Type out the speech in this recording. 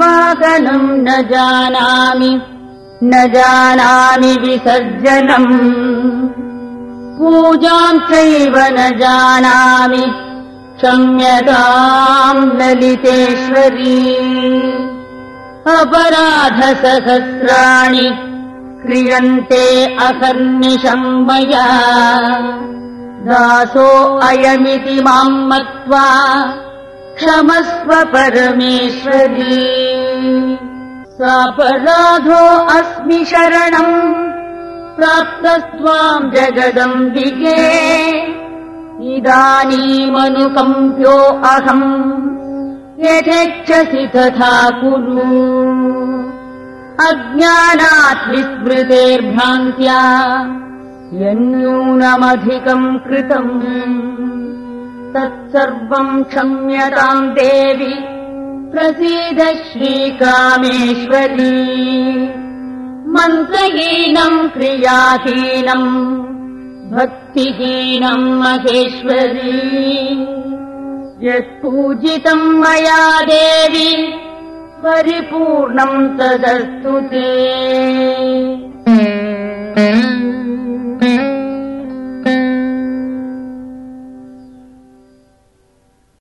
न जानामि न जानामि विसर्जनम् पूजाम् चैव न जानामि क्षम्यताम् ललितेश्वरी। अपराधसहस्राणि क्रियन्ते अहर्निशम् मया दासो अयमिति माम् मत्वा क्षमस्व परमेश्वरी। सापराधो अस्मि शरणम् प्राप्तस्त्वाम् जगदम्बिके इदानीमनुकम्प्यो अहम् यथेच्छसि तथा कुरु। अज्ञानात् विस्मृतेर्भ्रान्त्या यन्यूनमधिकम् कृतम् तत्सर्वम् क्षम्यताम् देवि प्रसीद श्रीकामेश्वरी। मन्त्रहीनम् क्रियाहीनम् भक्तिहीनम् महेश्वरी। यत्पूजितम् मया देवि परिपूर्णम् तदस्तु ते